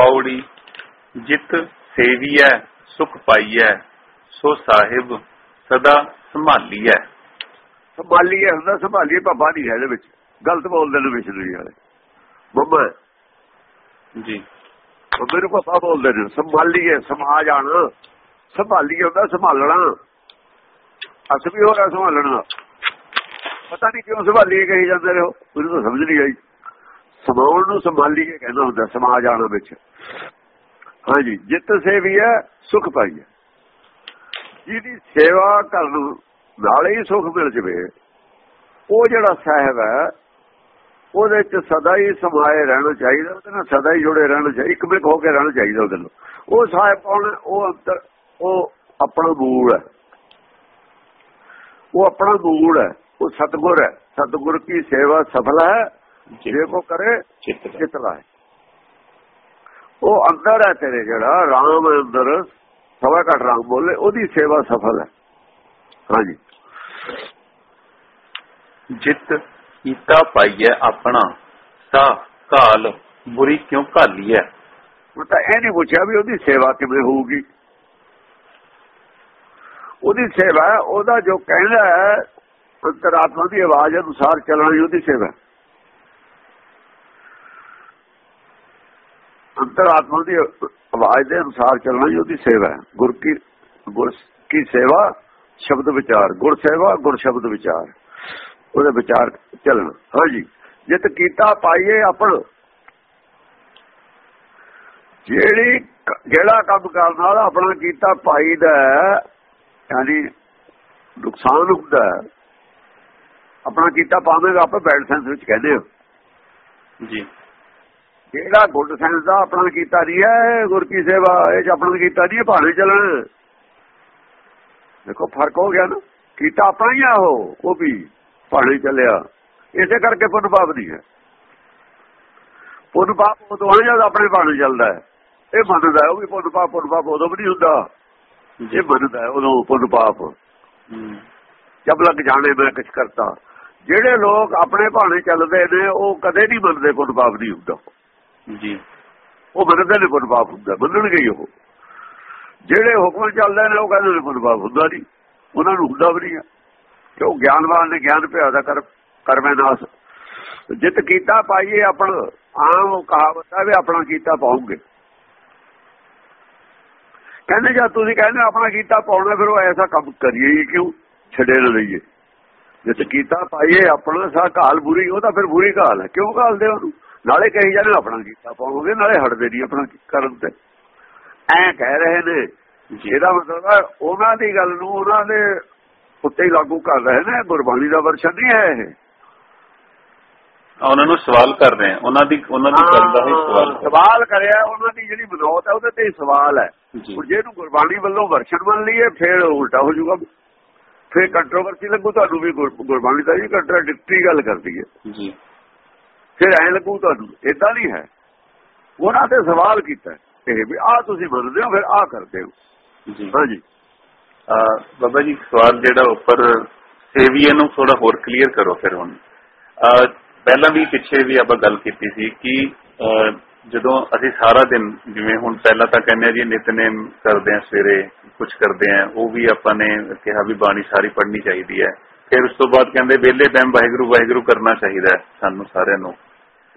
ਪੌੜੀ ਜਿਤ ਸੇਵੀਐ ਸੁਖ ਪਾਈਐ ਸੋ ਸਾਹਿਬ ਸਦਾ ਸੰਭਾਲੀਐ। ਸੰਭਾਲੀਏ ਹੁੰਦਾ ਸੰਭਾਲੀਏ ਭੱਬਾ ਨਹੀਂ ਹੈ ਇਹਦੇ ਵਿੱਚ। ਗਲਤ ਬੋਲਦੇ ਨੇ ਵਿਸ਼ਨੂੰ ਵਾਲੇ। ਬੰਬਾ ਜੀ। ਬੰਬੇ ਨੂੰ ਭੱਬਾ ਬੋਲਦੇ ਨੇ। ਸੰਭਾਲੀਏ ਸਮਾ ਜਾਣਾ ਸੰਭਾਲੀਏ ਹੁੰਦਾ ਸੰਭਾਲਣਾ। ਅਸ ਵੀ ਹੋ ਰਿਹਾ ਸੰਭਾਲਣਾ। ਪਤਾ ਨਹੀਂ ਕਿਉਂ ਸੰਭਾਲੀਏ ਕਹੀ ਜਾਂਦੇ ਰਹੋ ਮੈਨੂੰ ਤਾਂ ਸਮਝ ਨਹੀਂ ਆਈ। ਸਮਾਉਣ ਨੂੰ ਸੰਭਾਲੀ ਕੇ ਕਹਿੰਦਾ ਹੁੰਦਾ ਸਮਾ ਜਾਣਾ ਵਿੱਚ। ਹਾਂਜੀ, ਜਿੱਤ ਸੇਵੀ ਹੈ, ਸੁਖ ਪਾਈਏ ਜਿਹਦੀ ਸੇਵਾ ਕਰਨ ਨਾਲੇ ਹੀ ਸੁਖ ਮਿਲ ਜਵੇ, ਉਹ ਜਿਹੜਾ ਸਾਹਿਬ ਹੈ, ਉਹਦੇ ਚ ਸਦਾ ਹੀ ਸਮਾਏ ਰਹਿਣਾ ਚਾਹੀਦਾ, ਉਹਦੇ ਨਾਲ ਸਦਾ ਹੀ ਜੁੜੇ ਰਹਿਣਾ ਚਾਹੀਦਾ, ਇੱਕ ਮਿੰਟ ਹੋ ਕੇ ਰਹਿਣਾ ਚਾਹੀਦਾ ਉਹਦੇ ਨਾਲ। ਉਹ ਸਾਹਿਬ ਕੌਣ ਉਹ ਅੰਤਰ, ਉਹ ਆਪਣਾ ਮੂਲ ਹੈ। ਉਹ ਆਪਣਾ ਮੂਲ ਹੈ, ਉਹ ਸਤਗੁਰ ਹੈ। ਸਤਗੁਰ ਕੀ ਸੇਵਾ ਸਫਲ ਹੈ ਜੇ ਕੋ ਕਰੇ ਚਿੱਤ ਹੈ ਉਹ ਅੰਦਰ ਹੈ ਤੇਰੇ ਜਿਹੜਾ ਰਾਮ ਅੰਦਰ ਸਵਾ ਘਟ ਰਾਮ ਬੋਲੇ ਉਹਦੀ ਸੇਵਾ ਸਫਲ ਹੈ। ਹਾਂਜੀ। ਜਿਤ ਕੀਤਾ ਪਾਈਐ ਆਪਣਾ ਸਾ ਕਾਲ ਬੁਰੀ ਕਿਉ ਘਾਲੀਐ? ਉਹ ਤਾਂ ਇਹ ਨਹੀਂ ਪੁੱਛਿਆ ਵੀ ਉਹਦੀ ਸੇਵਾ ਕਿਵੇਂ ਹੋਊਗੀ। ਉਹਦੀ ਸੇਵਾ ਉਹਦਾ ਜੋ ਕਹਿੰਦਾ ਹੈ ਅੰਤਰਾਤਮਾ ਦੀ ਆਵਾਜ਼ ਅਨੁਸਾਰ ਚੱਲਣਾ ਹੀ ਉਹਦੀ ਸੇਵਾ ਅੰਤਰਾਤਮਾ ਦੀ ਆਵਾਜ਼ ਦੇ ਅਨੁਸਾਰ ਚੱਲਣਾ ਹੀ ਉਹਦੀ ਸੇਵਾ ਹੈ। ਗੁਰ ਕੀ ਗੁਰ ਕੀ ਸੇਵਾ? ਸ਼ਬਦ ਵਿਚਾਰ। ਗੁਰ ਸੇਵਾ, ਗੁਰ ਸ਼ਬਦ ਵਿਚਾਰ। ਉਹਦੇ ਵਿਚਾਰ ਚੱਲਣਾ। ਹਾਂਜੀ। ਜਿਤ ਕੀਤਾ ਪਾਈਏ ਆਪਣ। ਜਿਹੜੀ ਜਿਹੜਾ ਕੰਮ ਕਰਨ ਵਾਲਾ ਆਪਣਾ ਕੀਤਾ ਪਾਈ ਦਾ ਯਾਨੀ ਨੁਕਸਾਨ ਹੁੰਦਾ ਆਪਣਾ ਕੀਤਾ ਪਾਵੇਗਾ, ਆਪਾਂ ਬੈਡ ਸੈਂਸ ਵਿੱਚ ਕਹਿੰਦੇ ਹੋ। ਜੀ। ਜਿਹੜਾ ਗੁੱਡ ਸੈਂਸ ਦਾ ਆਪਣਾ ਕੀਤਾ ਨਹੀਂ ਹੈ ਗੁਰ ਕੀ ਸੇਵਾ ਇਹ ਚ ਆਪਣਾ ਕੀਤਾ ਨਹੀਂ ਭਾਣੇ ਚੱਲਣ। ਦੇਖੋ ਫ਼ਰਕ ਹੋ ਗਿਆ ਨਾ। ਕੀਤਾ ਆਪਣਾ ਹੀ ਆ ਉਹ ਉਹ ਵੀ ਭਾਣੇ ਚੱਲਿਆ। ਇਸੇ ਕਰਕੇ ਪੁੰਨ ਪਾਪ ਨਹੀਂ ਹੈ। ਪੁੰਨ ਪਾਪ ਉਦੋਂ ਆ ਜਦ ਆਪਣੇ ਭਾਣੇ ਚੱਲਦਾ ਹੈ। ਇਹ ਮੰਨਦਾ ਉਹ ਵੀ ਪੁੰਨ ਪਾਪ ਪੁੰਨ ਪਾਪ ਉਦੋਂ ਵੀ ਨਹੀਂ ਹੁੰਦਾ। ਇਹ ਮੰਨਦਾ ਉਦੋਂ ਪੁੰਨ ਪਾਪ। ਜਦ ਲੱਗ ਜਾਣੇ ਮੈਂ ਕੁਝ ਕਰਤਾ। ਜਿਹੜੇ ਲੋਕ ਆਪਣੇ ਭਾਣੇ ਚੱਲਦੇ ਨੇ ਉਹ ਕਦੇ ਨਹੀਂ ਮੰਨਦੇ ਪੁੰਨ ਪਾਪ ਨਹੀਂ ਹੁੰਦਾ ਜੀ। ਉਹ ਮੰਨਦੇ ਨੇ ਪੁੰਨ ਪਾਪ ਹੁੰਦਾ ਬੰਦਣਗੇ ਉਹ। ਜਿਹੜੇ ਹੁਕਮ ਚੱਲਦੇ ਨੇ, ਉਹ ਕਹਿੰਦੇ ਨੇ ਪੁੰਨ ਪਾਪ ਹੁੰਦਾ ਨਹੀਂ। ਉਹਨਾਂ ਨੂੰ ਹੁੰਦਾ ਵੀ ਨਹੀਂ ਹੈ ਕਿਉਂ ਗਿਆਨਵਾਨ ਨੇ ਗਿਆਨ ਭਿਆ ਦਾ ਕਰ, ਕਰਮੇ ਨਾਸ। ਜਿਤ ਕੀਤਾ ਪਾਈਏ ਆਪਣਾ, ਆਮ ਕਹਾਵਤ ਹੈ ਵੀ ਆਪਣਾ ਕੀਤਾ ਪਾਉਂਗੇ। ਕਹਿੰਦੇ ਜਦ ਤੁਸੀਂ ਕਹਿੰਦੇ ਆਪਣਾ ਕੀਤਾ ਪਾਉਣਾ, ਫਿਰ ਉਹ ਐਸਾ ਕੰਮ ਕਰੀਏ ਕਿਉਂ? ਛੱਡੇ ਨਾ ਲਈਏ। ਜਿਤ ਕੀਤਾ ਪਾਈਏ ਆਪਣਾ, ਸਾ ਕਾਲ ਬੁਰੀ, ਉਹ ਤਾਂ ਫਿਰ ਬੁਰੀ ਕਾਲ ਹੈ। ਕਿਉਂ ਕਾਲਦੇ ਉਹਨੂੰ? ਨਾਲੇ ਕਹੀ ਜਾਂਦੇ ਆਪਣਾ ਕੀਤਾ ਪਾਉਂਗੇ ਨਾਲੇ ਹਟਦੇ ਨਹੀਂ ਆਪਣਾ ਕਰਨ ਤੇ। ਐ ਕਹਿ ਰਹੇ ਨੇ ਇਹਦਾ ਮਤਲਬ ਹੈ ਉਹਨਾਂ ਦੀ ਗੱਲ ਨੂੰ ਉਹਨਾਂ ਦੇ ਉੱਤੇ ਹੀ ਲਾਗੂ ਕਰ ਰਹੇ ਨੇ ਗੁਰਬਾਣੀ ਦਾ ਵਰਸ਼ਨ ਨਹੀਂ ਹੈ ਇਹ। ਉਹਨਾਂ ਨੂੰ ਸਵਾਲ ਕਰ ਰਹੇ ਆ ਉਹਨਾਂ ਦੀ ਉਹਨਾਂ ਦੀ ਗੱਲ ਦਾ ਹੀ ਸਵਾਲ ਸਵਾਲ ਕਰਿਆ ਉਹਨਾਂ ਦੀ ਜਿਹੜੀ ਬਨੌਤ ਹੈ ਉਹਦੇ ਤੇ ਹੀ ਸਵਾਲ ਹੈ। ਜੀ। ਹੁਣ ਜੇ ਇਹਨੂੰ ਗੁਰਬਾਣੀ ਵੱਲੋਂ ਵਰਸ਼ਨ ਮੰਨ ਲਈਏ ਫਿਰ ਉਲਟਾ ਹੋ ਜਾਊਗਾ। ਫਿਰ ਕੰਟਰੋਵਰਸੀ ਲੱਗੂ ਤੁਹਾਨੂੰ ਵੀ ਗੁਰ- ਗੁਰਬਾਣੀ ਦਾ ਜੀ ਕੰਟਰਾਡਿਕਟਰੀ ਗੱਲ ਕਰਦੀ ਹੈ। ਜੀ। ਫਿਰ ਐ ਲੱਗੂ ਤੁਹਾਨੂੰ ਇਦਾਂ ਨਹੀਂ ਹੈ। ਉਹਨਾਂ ਤੇ ਸਵਾਲ ਕੀਤਾ। ਇਹ ਵੀ ਆਹ ਤੁਸੀਂ ਮੰਨਦੇ ਹੋ ਫਿਰ ਆਹ ਕਰਦੇ ਹੋ। ਜੀ। ਹਾਂਜੀ। ਬਾਬਾ ਜੀ ਸਵਾਲ ਜਿਹੜਾ ਉੱਪਰ ਸੇਵੀਏ ਨੂੰ ਥੋੜਾ ਹੋਰ ਕਲੀਅਰ ਕਰੋ ਫਿਰ ਹੁਣ। ਪਹਿਲਾਂ ਵੀ ਪਿੱਛੇ ਵੀ ਆਪਾਂ ਗੱਲ ਕੀਤੀ ਸੀ ਕਿ ਜਦੋਂ ਅਸੀਂ ਸਾਰਾ ਦਿਨ ਜਿਵੇਂ ਹੁਣ ਪਹਿਲਾਂ ਤਾਂ ਕਹਿੰਦੇ ਆ ਜੀ ਨਿਤਨੇਮ ਕਰਦੇ ਆ ਸਵੇਰੇ ਕੁਝ ਕਰਦੇ ਆ ਉਹ ਵੀ ਆਪਾਂ ਨੇ ਕਿਹਾ ਵੀ ਬਾਣੀ ਸਾਰੀ ਪੜ੍ਹਨੀ ਚਾਹੀਦੀ ਹੈ। ਫਿਰ ਉਸ ਤੋਂ ਬਾਅਦ ਕਹਿੰਦੇ ਵਿਹਲੇ ਟਾਈਮ ਵਾਹਿਗੁਰੂ ਵਾਹਿਗੁਰੂ ਕਰਨਾ ਚਾਹੀਦਾ ਸਾਨੂੰ ਸਾਰਿਆਂ ਨੂੰ।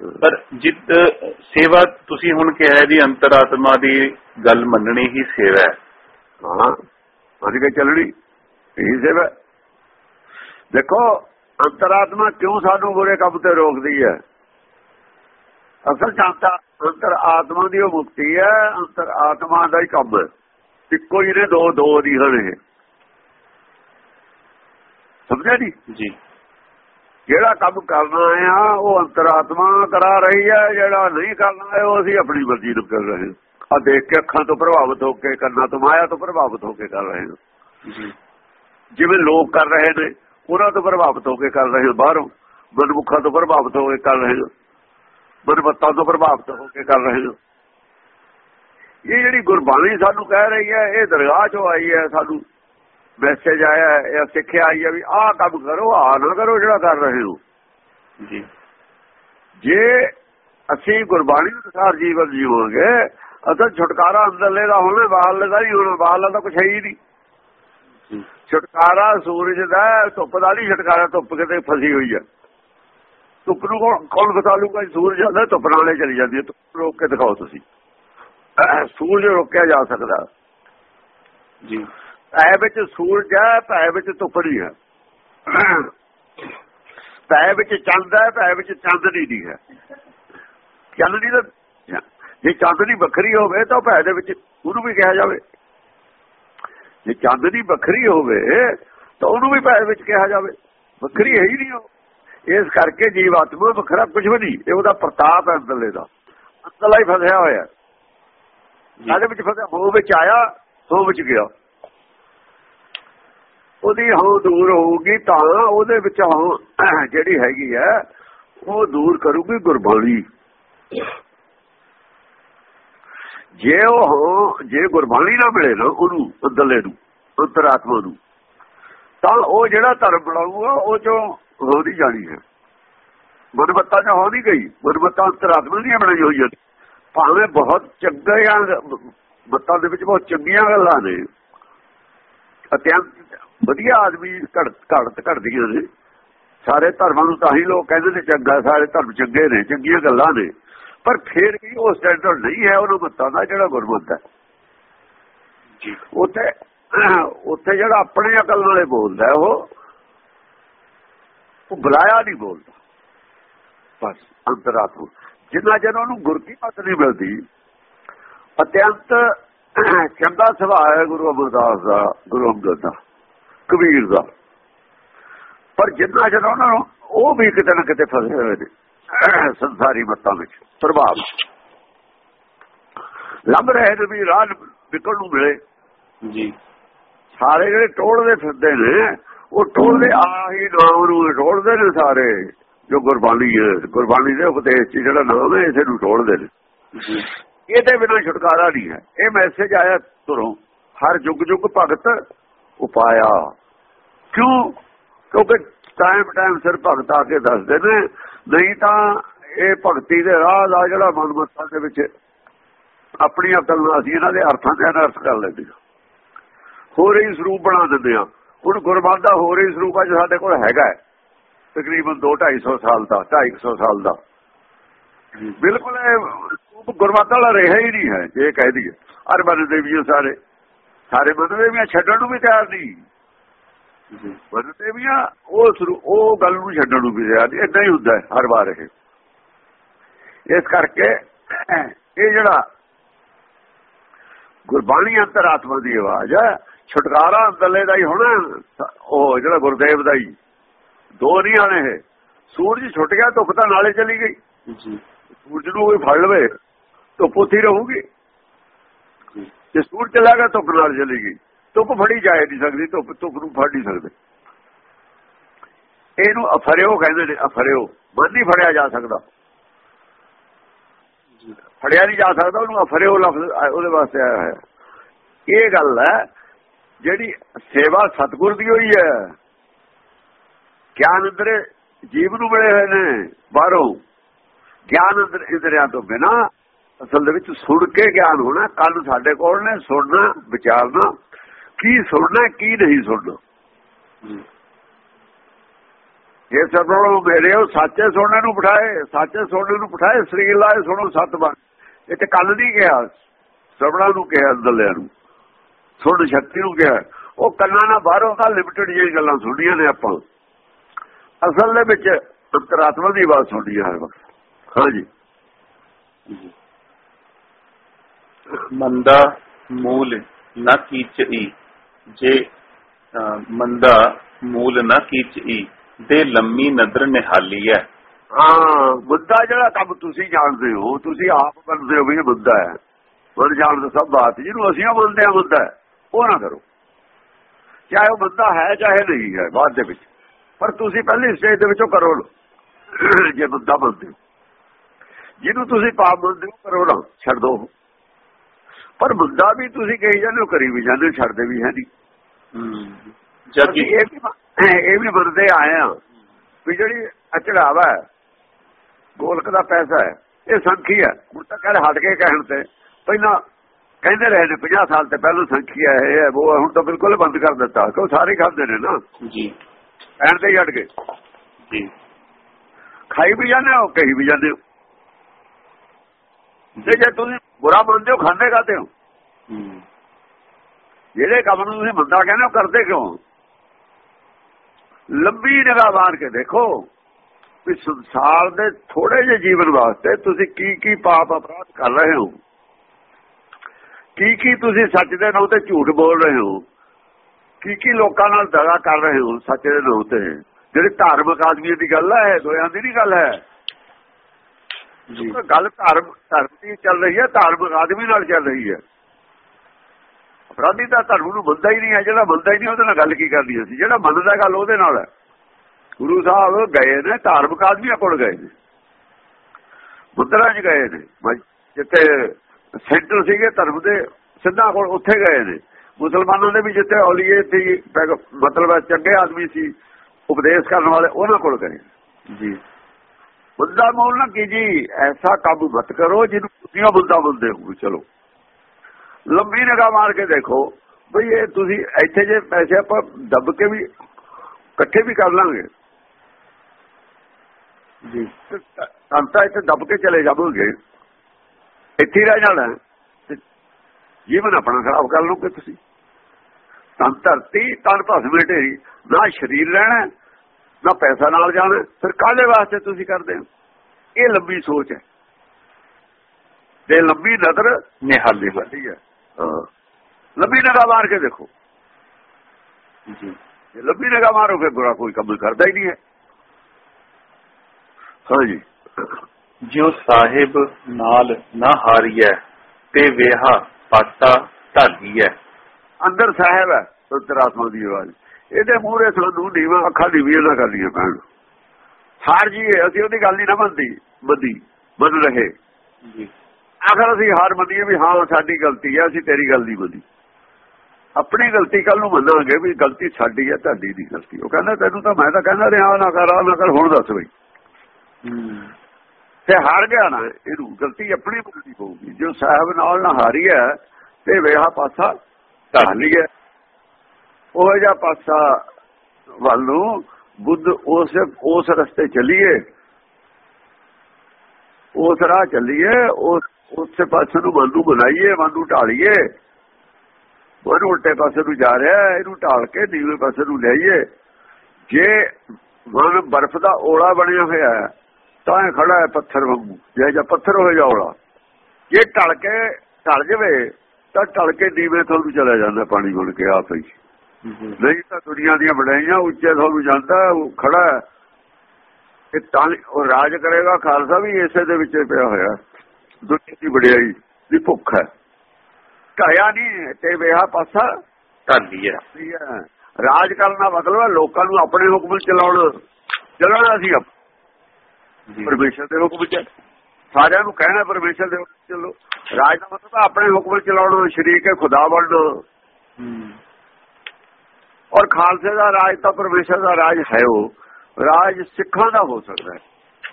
ਪਰ ਜਿੱਤ ਸੇਵਾ ਤੁਸੀਂ ਹੁਣ ਕਿਹਾ ਜੀ ਅੰਤਰਾਤਮਾ ਦੀ ਗੱਲ ਮੰਨਣੀ ਹੀ ਸੇਵਾ ਹੈ। ਹਾਂ ਅੱਜ ਕੇ ਚੱਲਣੀ ਇਹੀ ਸੇਵਾ ਦੇਖੋ ਅੰਤਰਾਤਮਾ ਕਿਉਂ ਸਾਨੂੰ ਬੁਰੇ ਕੰਮ ਤੇ ਰੋਕਦੀ ਹੈ? ਅਸਲ ਚਾਹਤਾ ਅੰਤਰ ਆਤਮਾ ਦੀ ਉਹ ਮੁਕਤੀ ਹੈ ਅੰਤਰ ਆਤਮਾ ਦਾ ਹੀ ਕੰਮ ਹੈ। ਇੱਕੋ ਹੀ ਨੇ ਦੋ ਦੋ ਦੀ ਇਹ। ਸਮਝਿਆ ਨਹੀਂ ਜੀ। ਜਿਹੜਾ ਕੰਮ ਕਰਨਾ ਆ ਉਹ ਅੰਤਰਾਤਮਾ ਕਰਾ ਰਹੀ ਹੈ ਜਿਹੜਾ ਨਹੀਂ ਕਰਨਾ ਉਹ ਅਸੀਂ ਆਪਣੀ ਮਰਜ਼ੀ ਨਾਲ ਕਰ ਰਹੇ ਹਾਂ। ਆ ਦੇਖ ਕੇ ਅੱਖਾਂ ਤੋਂ ਪ੍ਰਭਾਵਿਤ ਹੋ ਕੇ ਕੰਨਾਂ ਤੋਂ ਮਾਇਆ ਤੋਂ ਪ੍ਰਭਾਵਿਤ ਹੋ ਕੇ ਕਰ ਰਹੇ ਹਾਂ। ਜਿਵੇਂ ਲੋਕ ਕਰ ਰਹੇ ਨੇ ਉਹਨਾਂ ਤੋਂ ਪ੍ਰਭਾਵਿਤ ਹੋ ਕੇ ਕਰ ਰਹੇ ਹਾਂ ਬਾਹਰੋਂ। ਮਨਮੁਖਾਂ ਤੋਂ ਪ੍ਰਭਾਵਿਤ ਹੋ ਕੇ ਕਰ ਰਹੇ ਹਾਂ। ਮਨਮੱਤਾਂ ਤੋਂ ਪ੍ਰਭਾਵਿਤ ਹੋ ਕੇ ਕਰ ਰਹੇ ਹਾਂ। ਇਹ ਜਿਹੜੀ ਗੁਰਬਾਣੀ ਸਾਨੂੰ ਕਹਿ ਰਹੀ ਹੈ ਇਹ ਦਰਗਾਹ ਚੋਂ ਆਈ ਹੈ ਸਾਨੂੰ। ਮੈਸੇਜ ਆਇਆ ਹੈ ਇਹ ਸਿੱਖਿਆ ਆਈ ਹੈ ਵੀ ਆਹ ਕੰਮ ਕਰੋ ਆਹ ਨਾ ਕਰੋ ਜਿਹੜਾ ਕਰ ਰਹੇ ਹੋ। ਜੀ। ਜੇ ਅਸੀਂ ਗੁਰਬਾਣੀ ਅਨੁਸਾਰ ਜੀਵਨ ਜੀਵਾਂਗੇ ਅਸਲ ਛੁਟਕਾਰਾ ਅੰਦਰਲੇ ਦਾ ਹੋਣਾ ਬਾਹਰਲੇ ਦਾ ਨਹੀਂ ਹੋਣਾ ਬਾਹਰਲਾ ਤਾਂ ਕੁਛ ਹੈ ਹੀ ਨਹੀਂ। ਛੁਟਕਾਰਾ ਸੂਰਜ ਦਾ ਧੁੱਪ ਦਾ ਨਹੀਂ ਛੁਟਕਾਰਾ ਧੁੱਪ ਕਿਤੇ ਫਸੀ ਹੋਈ ਹੈ ਧੁੱਪ ਨੂੰ ਕੌਣ- ਕੌਣ ਬਤਾ ਲੂਗਾ ਸੂਰਜ ਜਾਂਦਾ ਧੁੱਪ ਨਾਲੇ ਚਲੀ ਜਾਂਦੀ ਹੈ। ਧੁੱਪ ਰੋਕ ਕੇ ਦਿਖਾਓ ਤੁਸੀਂ। ਸੂਰਜ ਰੋਕਿਆ ਜਾ ਸਕਦਾ। ਜੀ। ਪੈ ਵਿੱਚ ਸੂਰਜ ਹੈ ਪੈ ਵਿੱਚ ਧੁੱਪ ਨਹੀਂ ਹੈ। ਪੈ ਵਿੱਚ ਚੰਦ ਹੈ ਪੈ ਵਿੱਚ ਚਾਂਦਨੀ ਨਹੀਂ ਹੈ। ਚਾਂਦਨੀ ਦਾ ਜੇ ਚਾਂਦਨੀ ਵੱਖਰੀ ਹੋਵੇ ਤਾਂ ਪੈ ਦੇ ਵਿੱਚ ਉਹਨੂੰ ਵੀ ਕਿਹਾ ਜਾਵੇ। ਜੇ ਚਾਂਦਨੀ ਵੱਖਰੀ ਹੋਵੇ ਤਾਂ ਉਹਨੂੰ ਵੀ ਪੈ ਵਿੱਚ ਕਿਹਾ ਜਾਵੇ। ਵੱਖਰੀ ਹੈ ਹੀ ਨਹੀਂ ਉਹ। ਇਸ ਕਰਕੇ ਜੀਵ ਆਤਮਾ ਵੱਖਰਾ ਕੁਝ ਵੀ ਨਹੀਂ। ਇਹ ਉਹਦਾ ਪ੍ਰਤਾਪ ਹੈ ਅੰਦਰਲੇ ਦਾ। ਅੰਦਰਲਾ ਹੀ ਫਸਿਆ ਹੋਇਆ। ਸਾਡੇ ਵਿੱਚ ਫਸਿਆ। ਹੋ ਵਿੱਚ ਆਇਆ ਹੋ ਵਿੱਚ ਗਿਆ। ਉਹਦੀ ਹੋ ਦੂਰ ਹੋਊਗੀ ਤਾਂ ਉਹਦੇ ਵਿੱਚ ਜਿਹੜੀ ਹੈਗੀ ਹੈ, ਉਹ ਦੂਰ ਕਰੂਗੀ ਗੁਰਬਾਣੀ। ਜੇ ਉਹ ਜੇ ਗੁਰਬਾਣੀ ਨਾ ਮਿਲੇ ਨਾ ਉਹਨੂੰ ਅੰਦਰਲੇ ਨੂੰ ਅੰਤਰਾਤਮਾ ਨੂੰ, ਤਾਂ ਉਹ ਜਿਹੜਾ ਧਰਮ ਬਣਾਊਗਾ, ਉਹ ਚੋਂ ਹੋ ਨਹੀਂ ਜਾਣੀ ਹੈ। ਮਨਮੱਤਾ ਚ ਹੋ ਨਹੀਂ ਗਈ ਮਨਮੱਤਾ ਅੰਤਰਾਤਮਾ ਨਹੀਂ ਬਣਾਈ ਹੋਈ ਹੈ। ਭਾਵੇਂ ਬਹੁਤ ਚੰਗੀਆਂ ਮੱਤਾਂ ਦੇ ਵਿੱਚ ਬਹੁਤ ਚੰਗੀਆਂ ਗੱਲਾਂ ਨੇ, ਅਤਿਅੰਤ ਵਧੀਆ ਆਦਮੀ ਘੜ ਘੜਤ ਘੜਦੀਆਂ ਨੇ ਸਾਰੇ ਧਰਮਾਂ ਨੂੰ ਤਾਂ ਹੀ ਲੋਕ ਕਹਿੰਦੇ ਨੇ ਚੰਗਾ, ਸਾਰੇ ਧਰਮ ਚੰਗੇ ਨੇ, ਚੰਗੀਆਂ ਗੱਲਾਂ ਨੇ। ਪਰ ਫਿਰ ਵੀ ਉਹ ਸਟੈਂਡਰਡ ਨਹੀਂ ਹੈ, ਉਹਨੂੰ ਮੱਤਾਂ ਦਾ ਜਿਹੜਾ ਗੁਰਮਤ ਹੈ। ਉੱਥੇ ਉੱਥੇ ਜਿਹੜਾ ਆਪਣੇ ਅਕਲ ਨਾਲੇ ਬੋਲਦਾ ਉਹ ਉਹ ਬੁਲਾਇਆ ਨਹੀਂ ਬੋਲਦਾ। ਬਸ, ਅੰਤਰਾਤਮਾ। ਜਿੰਨਾ ਜਨ ਉਹਨੂੰ ਗੁਰ ਕੀ ਮਤ ਨਹੀਂ ਮਿਲਦੀ, ਅਤਿਅੰਤ ਚੰਗਾ ਸੁਭਾਅ ਹੈ ਗੁਰੂ ਅਮਰਦਾਸ ਦਾ, ਗੁਰੂ ਅੰਗਦ ਦਾ। ਕਬੀਰ ਦਾ। ਪਰ ਜਿੰਨਾ ਜਨ ਉਹਨਾਂ ਨੂੰ ਉਹ ਵੀ ਕਿਤੇ ਨਾ ਕਿਤੇ ਫਸੇ ਹੋਏ ਨੇ ਸੰਸਾਰੀ ਮੱਤਾਂ ਵਿੱਚ ਪ੍ਰਭਾਵ। ਲੱਭ ਰਹੇ ਨੇ ਵੀ ਰਾਹ ਨਿਕਲ ਨੂੰ ਮਿਲੇ। ਜੀ। ਸਾਰੇ ਜਿਹੜੇ ਟੋੜਦੇ ਫਿਰਦੇ ਨੇ ਉਹ ਟੋੜਦੇ ਆਹੀ ਨਾਮ ਨੂੰ ਟੋੜਦੇ ਨੇ ਸਾਰੇ ਜੋ ਗੁਰਬਾਣੀ ਹੈ। ਗੁਰਬਾਣੀ ਦੇ ਉਪਦੇਸ਼ 'ਚ ਜਿਹੜਾ ਨਾਮ ਹੈ ਇਸੇ ਨੂੰ ਟੋੜਦੇ ਨੇ। ਇਹਦੇ ਬਿਨਾਂ ਛੁਟਕਾਰਾ ਨਹੀਂ ਹੈ। ਇਹ ਮੈਸੇਜ ਆਇਆ ਤੁਰੋਂ ਹਰ ਯੁੱਗ ਯੁੱਗ ਭਗਤ ਉਪਾਇਆ। ਕਿਉਂ? ਕਿਉਂਕਿ ਟਾਈਮ ਟਾਈਮ ਸਿਰ ਭਗਤ ਆ ਕੇ ਦੱਸਦੇ ਨੇ ਨਹੀਂ ਤਾਂ ਇਹ ਭਗਤੀ ਦੇ ਰਾਹ ਦਾ ਜਿਹੜਾ ਮਨਮਤਾਂ ਦੇ ਵਿੱਚ ਆਪਣੀ ਅਕਲ ਨਾਲ ਅਸੀਂ ਇਹਨਾਂ ਦੇ ਅਰਥਾਂ ਦੇ ਅਰਥ ਕਰ ਲੈਂਦੇ ਹਾਂ ਹੋਰ ਹੀ ਸਰੂਪ ਬਣਾ ਦਿੰਦੇ ਆ। ਹੁਣ ਗੁਰਬਾਣੀ ਦਾ ਹੋਰ ਹੀ ਸਰੂਪ ਅੱਜ ਸਾਡੇ ਕੋਲ ਹੈਗਾ ਹੈ। ਤਕਰੀਬਨ 2 250 ਸਾਲ ਦਾ 250 ਸਾਲ ਦਾ। ਬਿਲਕੁਲ ਇਹ ਸਰੂਪ ਗੁਰਬਾਣੀ ਵਾਲਾ ਰਿਹਾ ਹੀ ਨਹੀਂ ਹੈ ਜੇ ਕਹਿ ਦਈਏ। ਅਰ ਮੰਨਦੇ ਵੀ ਆ ਸਾਰੇ। ਸਾਰੇ ਮੰਨਦੇ ਵੀ ਛੱਡਣ ਨੂੰ ਵੀ ਤਿਆਰ ਨਹੀਂ। ਮੰਨਦੇ ਵੀ ਆ ਉਹ ਸਰੂ ਉਹ ਗੱਲ ਨੂੰ ਛੱਡਣ ਨੂੰ ਵੀ ਤਿਆਰ ਨਹੀਂ ਇਦਾਂ ਹੀ ਹੁੰਦਾ ਹਰ ਵਾਰ ਇਹ। ਇਸ ਕਰਕੇ ਇਹ ਜਿਹੜਾ ਗੁਰਬਾਣੀ ਅੰਤਰਾਤਮਾ ਦੀ ਆਵਾਜ਼ ਹੈ ਛੁਟਕਾਰਾ ਅੰਦਰਲੇ ਦਾ ਹੀ ਹੋਣਾ ਉਹ ਜਿਹੜਾ ਗੁਰਦੇਵ ਦਾ ਹੀ। ਦੋ ਨਹੀਂ ਆਣੇ ਇਹ। ਸੂਰਜ ਛੁੱਟ ਗਿਆ ਧੁੱਪ ਤਾਂ ਨਾਲੇ ਚਲੀ ਗਈ। ਜੀ। ਸੂਰਜ ਨੂੰ ਕੋਈ ਫੜ ਲਵੇ ਧੁੱਪ ਉੱਥੇ ਹੀ ਰਹੂਗੀ। ਜੀ ਜੇ ਸੂਰਜ ਚਲਾ ਗਿਆ, ਧੁੱਪ ਨਾਲ ਚਲੀ ਗਈ। ਧੁੱਪ ਫੜੀ ਜਾ ਨਹੀਂ ਸਕਦੀ, ਧੁੱਪ ਧੁੱਪ ਨੂੰ ਫੜ ਨਹੀਂ ਸਕਦੇ। ਇਹਨੂੰ ਅਫਰਿਓ ਕਹਿੰਦੇ ਨੇ, ਅਫਰਿਓ। ਮਨ ਨਹੀਂ ਫੜਿਆ ਜਾ ਸਕਦਾ। ਫੜਿਆ ਨਹੀਂ ਜਾ ਸਕਦਾ, ਉਹਨੂੰ ਅਫਰਿਓ ਲਫ਼ਜ਼ ਆ- ਉਹਦੇ ਵਾਸਤੇ ਆਇਆ ਹੈ ਇਹ ਗੱਲ ਹੈ, ਜਿਹੜੀ ਸੇਵਾ ਸਤਿਗੁਰ ਦੀ ਹੋਈ ਹੈ। ਗਿਆਨ ਅੰਦਰ ਜੀਵ ਨੂੰ ਮਿਲੇ ਹੋਏ ਨੇ, ਬਾਹਰੋਂ। ਗਿਆਨ ਅੰਦਰ ਇੰਦਰਿਆਂ ਤੋਂ ਬਿਨਾ ਅਸਲ ਦੇ ਵਿੱਚ ਸੁਣ ਕੇ ਗਿਆਨ ਹੋਣਾ ਕੱਲ ਸਾਡੇ ਕੋਲ ਨੇ ਸੁਣਨਾ ਵਿਚਾਰਨਾ। ਕੀ ਸੁਣਨਾ ਕੀ ਨਹੀਂ ਸੁਣਨਾ ਜੇ ਸਰਵਣੋਂ ਮੇਰੇ ਉਹ ਸੱਚੇ ਸੁਣਨ ਨੂੰ ਬਿਠਾਏ, ਸੱਚੇ ਸੁਣਨ ਨੂੰ ਬਿਠਾਏ, ਸਰੀਰ ਲਾਏ, ਸੁਣੋ ਸਤ ਬਣ ਇਹ ਤੇ ਕੱਲ ਨਹੀਂ ਕਿਹਾ। ਸਰਵਣਾ ਨੂੰ ਕਿਹਾ ਅੰਦਰਲਿਆਂ ਨੂੰ। ਸੁਣ ਸ਼ਕਤੀ ਨੂੰ ਕਿਹਾ। ਉਹ ਕੰਨਾਂ ਨਾਲ ਬਾਹਰੋਂ ਤਾਂ ਲਿਮਟਿਡ ਜਿਹੀ ਗੱਲਾਂ ਸੁਣੀਆਂ ਨੇ ਆਪਾਂ। ਅਸਲ ਦੇ ਵਿੱਚ ਅੰਤਰਾਤਮਾ ਦੀ ਆਵਾਜ਼ ਸੁਣਦੀ ਹੈ ਹਰ ਵਕਤ। ਹਾਂਜੀ। ਮੰਦਾ ਮੂਲ ਨ ਕੀਚਈ। ਜੇ ਮੰਦਾ ਮੂਲ ਨ ਕੀਚਈ ਦੇ ਲੰਮੀ ਨਦਰ ਨਿਹਾਲੀ ਹੈ ਹਾਂ ਮੁੱਦਾ ਜਿਹੜਾ ਕੰਮ ਤੁਸੀਂ ਜਾਣਦੇ ਹੋ ਤੁਸੀਂ ਆਪ ਮੰਨਦੇ ਹੋ ਵੀ ਇਹ ਮੁੱਦਾ ਹੈ ਮਨ ਜਾਣਦਾ ਸਭ ਬਾਤ ਜਿਹਨੂੰ ਅਸੀਂ ਮੰਨਦੇ ਹਾਂ ਮੁੱਦਾ ਹੈ, ਉਹ ਨਾ ਕਰੋ। ਚਾਹੇ ਉਹ ਬੰਦਾ ਹੈ ਚਾਹੇ ਨਹੀਂ ਹੈ ਬਾਅਦ ਦੇ ਵਿੱਚ। ਪਰ ਤੁਸੀਂ ਪਹਿਲੀ ਸਟੇਜ ਦੇ ਵਿੱਚੋਂ ਕਰੋ ਨਾ। ਜੇ ਬੰਦਾ ਬੋਲਦੇ ਹੋ ਜਿਹਨੂੰ ਤੁਸੀਂ ਪਾਪ ਬੋਲਦੇ ਹੋ ਕਰੋ ਨਾ ਛੱਡ ਦੋ। ਪਰ ਬੰਦਾ ਵੀ ਤੁਸੀਂ ਕਹੀ ਜਾਂਦੇ ਹੋ ਕਰੀ ਵੀ ਜਾਂਦੇ ਛੱਡਦੇ ਵੀ ਹੈ ਨਹੀਂ ਜਦ ਇਹ ਵੀ ਮ- ਇਹ ਵੀ ਮੰਨਦੇ ਆਏ ਆ ਵੀ ਜਿਹੜੀ ਅਚੜਾਵਾ ਹੈ ਗੋਲਕ ਦਾ ਪੈਸਾ ਹੈ ਇਹ ਸੰਖੀ ਹੈ। ਹੁਣ ਤਾਂ ਕਹਿੰਦੇ ਹਟ ਕੇ ਕਹਿਣ ਤੇ। ਪਹਿਲਾਂ ਕਹਿੰਦੇ ਰਹੇ ਨੇ 50 ਸਾਲ ਤੇ ਪਹਿਲਾਂ ਸੰਖੀ ਹੈ ਇਹ ਹੈ ਉਹ ਹੁਣ ਤਾਂ ਬਿਲਕੁਲ ਬੰਦ ਕਰ ਦਿੱਤਾ। ਕਿਉਂ ਸਾਰੇ ਖਾਂਦੇ ਨੇ ਨਾ? ਜੀ। ਕਹਿਣ ਤੇ ਹਟ ਗਏ। ਜੀ। ਖਾਈ ਵੀ ਜਾਂਦੇ ਹੋ ਕਹੀ ਵੀ ਜਾਂਦੇ ਹੋ। ਤੇ ਜੇ ਤੁਸੀਂ ਬੁਰਾ ਮੰਨਦੇ ਹੋ ਖਾਂਦੇ ਕਾਤੇ ਹੋ। ਜਿਹੜੇ ਕੰਮ ਨੂੰ ਤੁਸੀਂ ਮੰਦਾ ਕਹਿੰਦੇ ਹੋ ਕਰਦੇ ਕਿਉਂ? ਲੰਬੀ ਨਿਗਾਹ ਮਾਰ ਕੇ ਦੇਖੋ ਵੀ ਸੰਸਾਰ ਦੇ ਥੋੜੇ ਜਿਹੇ ਜੀਵਨ ਵਾਸਤੇ ਤੁਸੀਂ ਕੀ ਕੀ ਪਾਪ ਅਪਰਾਧ ਕਰ ਰਹੇ ਹੋ। ਕੀ ਕੀ ਤੁਸੀਂ ਸੱਚ ਦੇ ਨਾਂ ਤੇ ਝੂਠ ਬੋਲ ਰਹੇ ਹੋ। ਕੀ ਕੀ ਲੋਕਾਂ ਨਾਲ ਦਗਾ ਕਰ ਰਹੇ ਹੋ ਸੱਚ ਦੇ ਨਾਂ ਤੇ। ਜਿਹੜੀ ਧਾਰਮਿਕ ਆਦਮੀ ਦੀ ਗੱਲ ਹੈ ਦੋਆਂ ਦੀ ਨਹੀਂ ਗੱਲ ਹੈ। ਗੱਲ ਧਰਮ ਧਰਮ ਦੀ ਚੱਲ ਰਹੀ ਹੈ ਧਾਰਮਿਕ ਆਦਮੀ ਨਾਲ ਚੱਲ ਰਹੀ ਹੈ। ਅਪਰਾਧੀ ਤਾਂ ਧਰਮ ਨੂੰ ਮੰਨਦਾ ਹੀ ਨਹੀਂ ਹੈ ਜਿਹੜਾ ਮੰਨਦਾ ਹੀ ਨਹੀਂ ਉਹਦੇ ਨਾਲ ਗੱਲ ਕੀ ਕਰਨੀ ਅਸੀਂ? ਜਿਹੜਾ ਮੰਨਦਾ ਗੱਲ ਉਹਦੇ ਨਾਲ ਹੈ। ਗੁਰੂ ਸਾਹਿਬ ਗਏ ਨੇ ਧਾਰਮਿਕ ਆਦਮੀਆਂ ਕੋਲ ਗਏ ਨੇ। ਮੰਦਰਾਂ 'ਚ ਗਏ ਨੇ। ਜਿੱਥੇ ਸੈਂਟਰ ਸੀਗੇ ਧਰਮ ਦੇ ਸਿੱਧਾ ਕੋਲ ਉੱਥੇ ਗਏ ਨੇ। ਮੁਸਲਮਾਨਾਂ ਦੇ ਵੀ ਜਿੱਥੇ ਔਲੀਏ ਸੀ ਮਤਲਬ ਚੰਗੇ ਆਦਮੀ ਸੀ ਉਪਦੇਸ਼ ਕਰਨ ਵਾਲੇ ਉਹਨਾਂ ਕੋਲ ਗਏ। ਜੀ। ਬੰਦਾ ਮੋਲ ਨਾ ਕੀਜੀ ਐਸਾ ਕੰਮ ਮਤ ਕਰੋ ਜਿਹਨੂੰ ਤੁਸੀਂ ਬੰਦਾ ਬੰਦੇ ਹੋ। ਚਲੋ। ਲੰਬੀ ਨਿਗਾਹ ਮਾਰ ਕੇ ਦੇਖੋ ਬਈ ਇਹ ਤੁਸੀਂ ਇੱਥੇ ਜੇ ਪੈਸੇ ਆਪਾਂ ਦੱਬ ਕੇ ਵੀ ਇਕੱਠੇ ਵੀ ਕਰ ਲਾਂਗੇ। ਜੀ। ਤੇ ਤਾਂ ਤਾਂ ਇੱਥੇ ਦੱਬ ਕੇ ਚਲੇ ਜਾਵੋਗੇ। ਇੱਥੇ ਹੀ ਰਹਿ ਜਾਣਾ। ਜੀਵਨ ਆਪਣਾ ਖਰਾਬ ਕਰ ਲਓਗੇ ਤੁਸੀਂ। ਤਨ ਧਰਤੀ ਤਨ ਭਸਮੇ ਢੇਰੀ। ਨਾ ਸਰੀਰ ਰਹਿਣਾ ਨਾ ਪੈਸਾ ਨਾਲ ਜਾਣਾ ਫਿਰ ਕਾਹਦੇ ਵਾਸਤੇ ਤੁਸੀਂ ਕਰਦੇ ਹੋ? ਇਹ ਲੰਬੀ ਸੋਚ ਹੈ। ਤੇ ਲੰਬੀ ਨਜ਼ਰ ਨਿਹਾਲੀ ਬਸ ਵੱਡੀ ਹੈ ਹਾਂ। ਲੰਬੀ ਨਿਗਾਹ ਮਾਰ ਕੇ ਦੇਖੋ। ਜੀ। ਜੇ ਲੰਬੀ ਨਿਗਾਹ ਮਾਰੋਗੇ ਬੁਰਾ ਕੋਈ ਕੰਮ ਕਰਦਾ ਹੀ ਨਹੀਂ ਹੈ। ਹਾਂਜੀ ਜਿਉ ਸਾਹਿਬ ਨਾਲ ਨਾ ਹਾਰੀਐ ਤੇ ਵੇਹਾ ਪਾਸਾ ਢਾਲੀਐ ਅੰਦਰ ਸਾਹਿਬ ਹੈ ਅੰਤਰਾਤਮਾ ਦੀ ਆਵਾਜ਼। ਇਹਦੇ ਮੂਹਰੇ ਸਾਨੂੰ ਨੀਵਾਂ ਅੱਖਾਂ ਦੀ ਵੀਰ ਨਾ ਕਰਨੀਆਂ ਪੈਣ। ਹਾਰ ਜੀ ਅਸੀਂ ਉਹਦੀ ਗੱਲ ਨਹੀਂ ਨਾ ਮੰਨਦੀ। ਮੰਦੀ ਮੰਨ ਰਹੇ। ਜੀ। ਆਖਰ ਅਸੀਂ ਹਾਰ ਮੰਨੀਏ ਵੀ ਹਾਂ ਸਾਡੀ ਗਲਤੀ ਹੈ ਅਸੀਂ ਤੇਰੀ ਗੱਲ ਨਹੀਂ ਮੰਨੀ। ਆਪਣੀ ਗਲਤੀ ਕੱਲ ਨੂੰ ਮੰਨਾਂਗੇ ਵੀ ਗਲਤੀ ਸਾਡੀ ਹੈ ਤੁਹਾਡੀ ਦੀ ਗਲਤੀ। ਉਹ ਕਹਿੰਦਾ ਤੈਨੂੰ ਤਾਂ ਮੈਂ ਤਾਂ ਕਹਿੰਦਾ ਰਿਹਾ ਨਾ ਕਰ ਆਹ ਨਾ ਕਰ ਹੁਣ ਦੱਸ ਬਈ। ਤੇ ਹਾਰ ਗਿਆ ਨਾ ਇਹਨੂੰ ਗਲਤੀ ਆਪਣੀ ਭੁਗਤਣੀ ਪਊਗੀ। ਜੋ ਸਾਹਿਬ ਨਾਲ ਨਾ ਹਾਰੀ ਹੈ ਤੇ ਵੇਹਾ ਪਾਸਾ ਢਾਲੀ ਹੈ। ਉਹ ਜਿਹਾ ਪਾਸਾ ਵੱਲ ਨੂੰ ਬੁੱਧ ਉਸ ਉਸ ਰਸਤੇ ਚੱਲੀਏ। ਉਸ ਰਾਹ ਚੱਲੀਏ, ਉਸ, ਉਸੇ ਪਾਸੇ ਨੂੰ ਮਨ ਨੂੰ ਬਣਾਈਏ ਮਨ ਨੂੰ ਢਾਲੀਏ। ਮਨ ਉਲਟੇ ਪਾਸੇ ਨੂੰ ਜਾ ਰਿਹਾ, ਇਹਨੂੰ ਢਾਲ ਕੇ ਨੀਵੇਂ ਪਾਸੇ ਨੂੰ ਲਿਆਈਏ। ਜੇ ਮਨ ਬਰਫ਼ ਦਾ ਓਲਾ ਬਣਿਆ ਹੋਇਆ ਹੈ, ਤਾਂ ਇਹ ਖੜਾ ਹੈ ਪੱਥਰ ਵਾਂਗੂ। ਜੇ ਜਾਂ ਪੱਥਰ ਹੋ ਜਾ ਓਲਾ ਜੇ ਢਲ ਕੇ, ਢਲ ਜਵੇ, ਤਾਂ ਢਲ ਕੇ ਨੀਵੇਂ ਤੁਹਾਨੂੰ ਚਲਾ ਜਾਂਦਾ ਪਾਣੀ ਬਣ ਕੇ, ਆਪ ਹੀ। ਜੀ ਨਹੀਂ ਤਾਂ ਦੁਨੀਆ ਦੀਆਂ ਬੜਾਈਆਂ ਉੱਚੇ ਤੁਹਾਨੂੰ ਜਾਂਦਾ ਉਹ ਖੜਾ ਹੈ। ਇਹ ਤਾਂ ਉਹ ਰਾਜ ਕਰੇਗਾ ਖਾਲਸਾ ਵੀ ਇਸੇ ਦੇ ਵਿੱਚ ਪਿਆ ਹੋਇਆ ਦੁਨੀਆ ਦੀ ਵਡਿਆਈ ਦੀ ਭੁੱਖ ਹੈ। ਢਾਇਆ ਨਹੀਂ ਤੇ ਵੇਹਾ ਪਾਸਾ ਢਾਲੀਐ ਕੀ ਹੈ। ਰਾਜ ਕਰਨ ਮਤਲਬ ਹੈ ਲੋਕਾਂ ਨੂੰ ਆਪਣੇ ਹੁਕਮ ਚਲਾਉਣਾ। ਚੱਲਣਾ ਸੀ ਪਰਮੇਸ਼ਰ ਦੇ ਹੁਕਮ ਚ। ਸਾਰਿਆਂ ਨੂੰ ਕਹਿਣਾ ਪਰਮੇਸ਼ਰ ਦੇ ਹੁਕਮ ਚੱਲੋ। ਰਾਜ ਦਾ ਮਤਲਬ ਆਪਣੇ ਹੁਕਮ ਚਲਾਉਣਾ ਸ਼ਰੀਕ ਹੈ ਖੁਦਾ ਹੂੰ। ਔਰ ਖਾਲਸੇ ਦਾ ਰਾਜ ਤਾਂ ਪਰਮੇਸ਼ਰ ਦਾ ਰਾਜ ਹੈ ਉਹ। ਰਾਜ ਸਿੱਖਾਂ ਦਾ ਹੋ ਸਕਦਾ ਹੈ।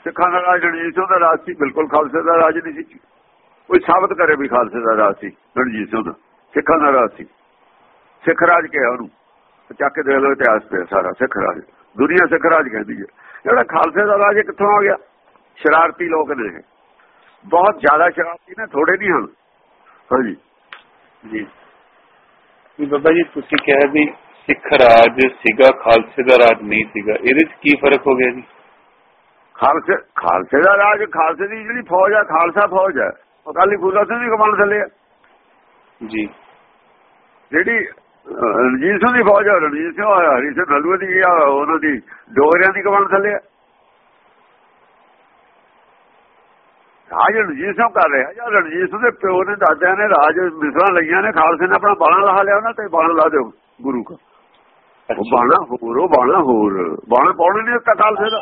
ਸਿੱਖਾਂ ਦਾ ਰਾਜ ਰਣਜੀਤ ਸਿੰਘ ਦਾ ਰਾਜ ਸੀ, ਬਿਲਕੁਲ ਖਾਲਸੇ ਦਾ ਰਾਜ ਨਹੀਂ ਸੀ। ਕੋਈ ਸਾਬਤ ਕਰੇ ਵੀ ਖਾਲਸੇ ਦਾ ਰਾਜ ਸੀ, ਰਣਜੀਤ ਸਿੰਘ ਦਾ। ਸਿੱਖਾਂ ਦਾ ਰਾਜ ਸੀ। ਸਿੱਖ ਰਾਜ ਕਿਹਾ ਉਹਨੂੰ। ਚੱਕ ਕੇ ਦੇਖ ਲਓ ਇਤਿਹਾਸ ਤੇ ਸਾਰਾ ਸਿੱਖ ਰਾਜ। ਦੁਨੀਆ ਸਿੱਖ ਰਾਜ ਕਹਿੰਦੀ ਹੈ। ਜਿਹੜਾ ਖਾਲਸੇ ਦਾ ਰਾਜ ਇਹ ਕਿੱਥੋਂ ਆ ਗਿਆ? ਸ਼ਰਾਰਤੀ ਲੋਕ ਨੇ ਬਹੁਤ ਜ਼ਿਆਦਾ ਸ਼ਰਾਰਤੀ ਨੇ ਥੋੜੇ ਨਹੀਂ ਹਨ। ਹਾਂਜੀ। ਜੀ। ਵੀ ਬਾਬਾ ਜੀ, ਤੁਸੀਂ ਕਿਹਾ ਵੀ ਸਿੱਖ ਰਾਜ ਸੀਗਾ ਖਾਲਸੇ ਦਾ ਰਾਜ ਨਹੀਂ ਸੀਗਾ। ਇਹਦੇ ਵਿੱਚ ਕੀ ਫ਼ਰਕ ਹੋ ਗਿਆ ਜੀ? ਖਾਲਸੇ ਖਾਲਸੇ ਦਾ ਰਾਜ ਖਾਲਸੇ ਦੀ ਜਿਹੜੀ ਫੌਜ ਹੈ ਖਾਲਸਾ ਫੌਜ ਹੈ ਅਕਾਲੀ ਫੂਲਾ ਸਿੰਘ ਦੀ ਕਮਾਂਡ ਥੱਲੇ ਜੀ। ਜਿਹੜੀ ਰਣਜੀਤ ਸਿੰਘ ਦੀ ਫੌਜ ਹੈ ਰਣਜੀਤ ਸਿੰਘ ਆਇਆ ਹਰੀ ਸਿੰਘ ਨਲੂਏ ਦੀ ਆ ਉਹਨਾਂ ਦੀ ਡੋਗਰਿਆਂ ਦੀ ਕਮਾਂਡ ਥੱਲੇ ਹੈ ਰਾਜ ਰਣਜੀਤ ਸਿੰਘ ਕਰ ਰਿਹਾ ਜਾਂ ਰਣਜੀਤ ਸਿੰਘ ਦੇ ਪਿਓ ਨੇ ਦਾਦਿਆਂ ਨੇ ਰਾਜ ਮਿਸਰਾਂ ਲਈਆਂ ਨੇ ਖਾਲਸੇ ਨੇ ਆਪਣਾ ਬਾਣਾ ਲਾ ਲਿਆ ਉਹਨਾਂ ਤੇ ਬਾਣਾ ਲਾ ਦਿਓ ਗੁਰੂ ਕਾ। ਬਾਣਾ ਹੋਰ ਉਹ ਬਾਣਾ ਹੋਰ। ਬਾਣਾ ਪਾਉਣੇ ਨਹੀਂ ਦਿੱਤਾ ਖਾਲਸੇ ਦਾ